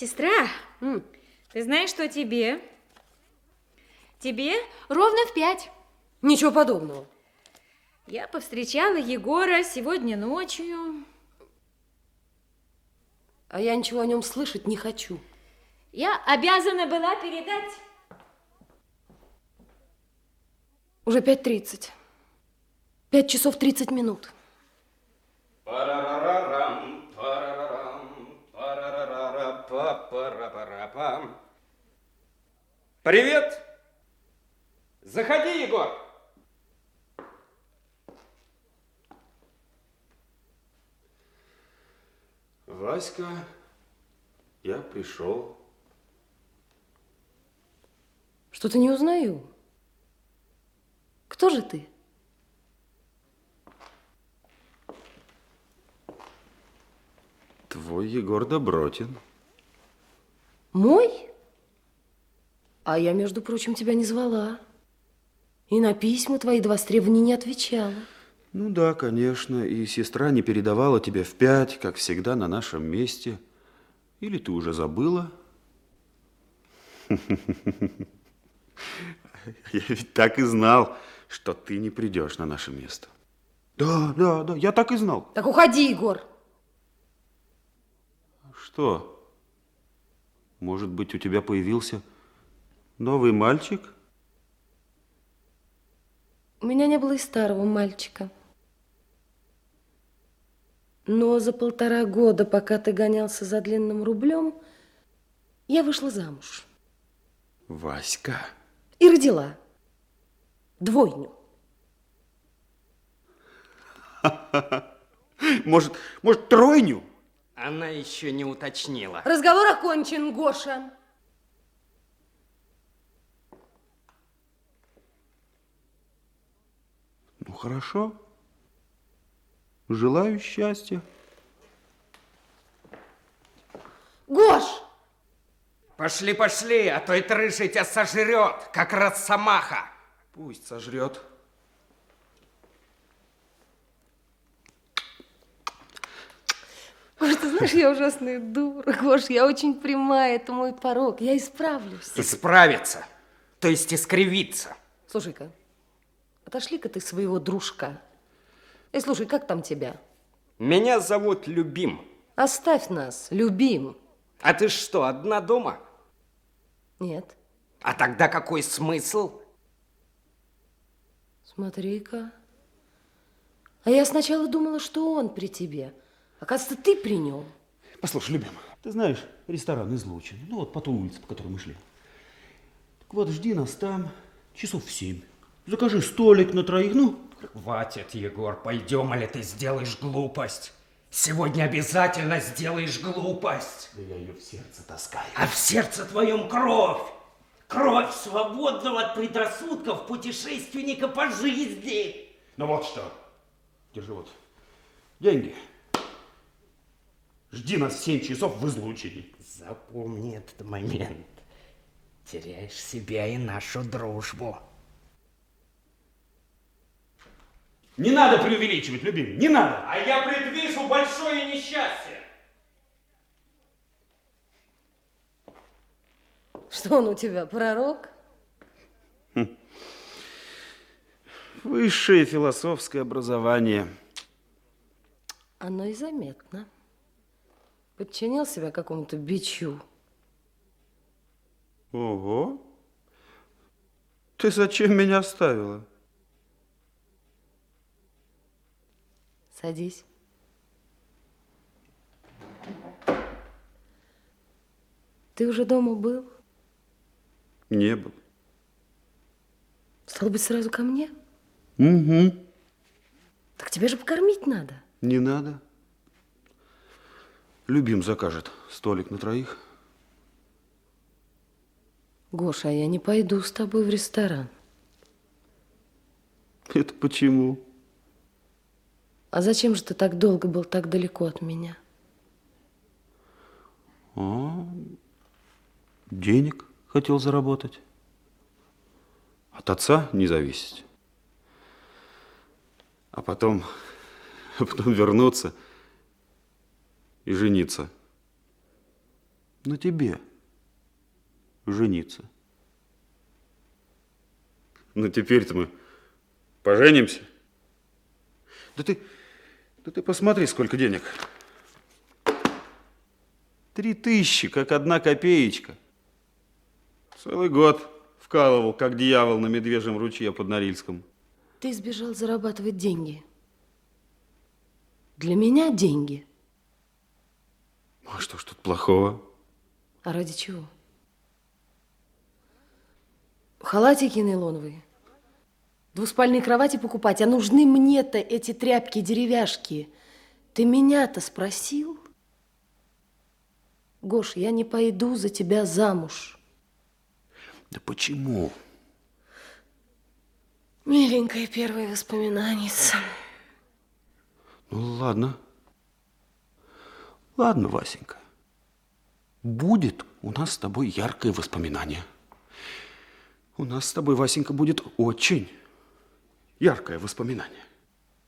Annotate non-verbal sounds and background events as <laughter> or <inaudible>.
Сестра, ты знаешь, что тебе? Тебе ровно в пять. Ничего подобного. Я повстречала Егора сегодня ночью. А я ничего о нем слышать не хочу. Я обязана была передать. Уже 5.30. Пять часов 30 минут. Парарарара, па-пара-пара-пам. Привет! Заходи, Егор! Васька, я пришел. Что-то не узнаю. Кто же ты? Твой Егор Добротин. Мой? А я, между прочим, тебя не звала. И на письма твои до востребования не отвечала. Ну да, конечно, и сестра не передавала тебе в пять, как всегда, на нашем месте. Или ты уже забыла? <laughs> Я ведь так и знал, что ты не придешь на наше место. Да, да, да, я так и знал. Так уходи, Егор. Что? Может быть, у тебя появился новый мальчик? У меня не было и старого мальчика. Но за полтора года, пока ты гонялся за длинным рублем, я вышла замуж Васька. и родила двойню. <laughs> Может, может, тройню? Она еще не уточнила. Разговор окончен, Гоша. Ну, хорошо. Желаю счастья. Гош! Пошли, пошли, а то эта рыжая тебя сожрет, как росомаха. Пусть сожрет. Гош, ты знаешь, я ужасная дура. Гош, я очень прямая, это мой порог. Я исправлюсь. Исправиться, то есть искривиться. Слушай-ка, отошли-ка ты своего дружка. Эй, слушай, как там тебя? Меня зовут Любим. Оставь нас, любим. А ты что, одна дома? Нет, А тогда какой смысл? смотри-ка. А я сначала думала, что он при тебе. Оказывается, ты при нем. Послушай, любим, ты знаешь, ресторан излучен. Ну вот по той улице, по которой мы шли. Так вот, жди нас там часов в семь. Закажи столик на троих, ну, Хватит, Егор, пойдем, или ты сделаешь глупость. Сегодня обязательно сделаешь глупость. да я ее в сердце таскаю. А в сердце твоем кровь. Кровь свободного от предрассудков путешественника по жизни. Ну вот что, держи вот деньги. Жди нас в семь часов в излучине. Запомни этот момент. Теряешь себя и нашу дружбу. Не надо преувеличивать, любимый, не надо. А я предвижу большое несчастье. Что он у тебя, пророк? Высшее философское образование. Оно и заметно. Подчинил себя какому-то бичу. Ого. Ты зачем меня оставила? Садись. Ты уже дома был? Не был. Стало быть, сразу ко мне? Угу. Так тебе же покормить надо. Не надо. Любим закажет столик на троих. Гоша, а я не пойду с тобой в ресторан. <laughs> Это почему? А зачем же ты так долго был так далеко от меня? А, денег хотел заработать. От отца не зависеть. А потом, <laughs> а потом вернуться и жениться. на тебе жениться. Ну, теперь-то мы поженимся. Да ты, да ты посмотри, сколько денег. Три тысячи, как одна копеечка. Целый год вкалывал, как дьявол на медвежьем ручье под Норильском. Ты сбежал зарабатывать деньги. Для меня деньги. Ну, а что ж тут плохого? А ради чего? Халатики нейлоновые. Двуспальные кровати покупать. А нужны мне-то эти тряпки-деревяшки. Ты меня-то спросил? Гош, я не пойду за тебя замуж. Да почему? Миленькое первое воспоминание. Ну, ладно. Ладно, Васенька. Будет у нас с тобой яркое воспоминание. У нас с тобой, Васенька, будет очень яркое воспоминание.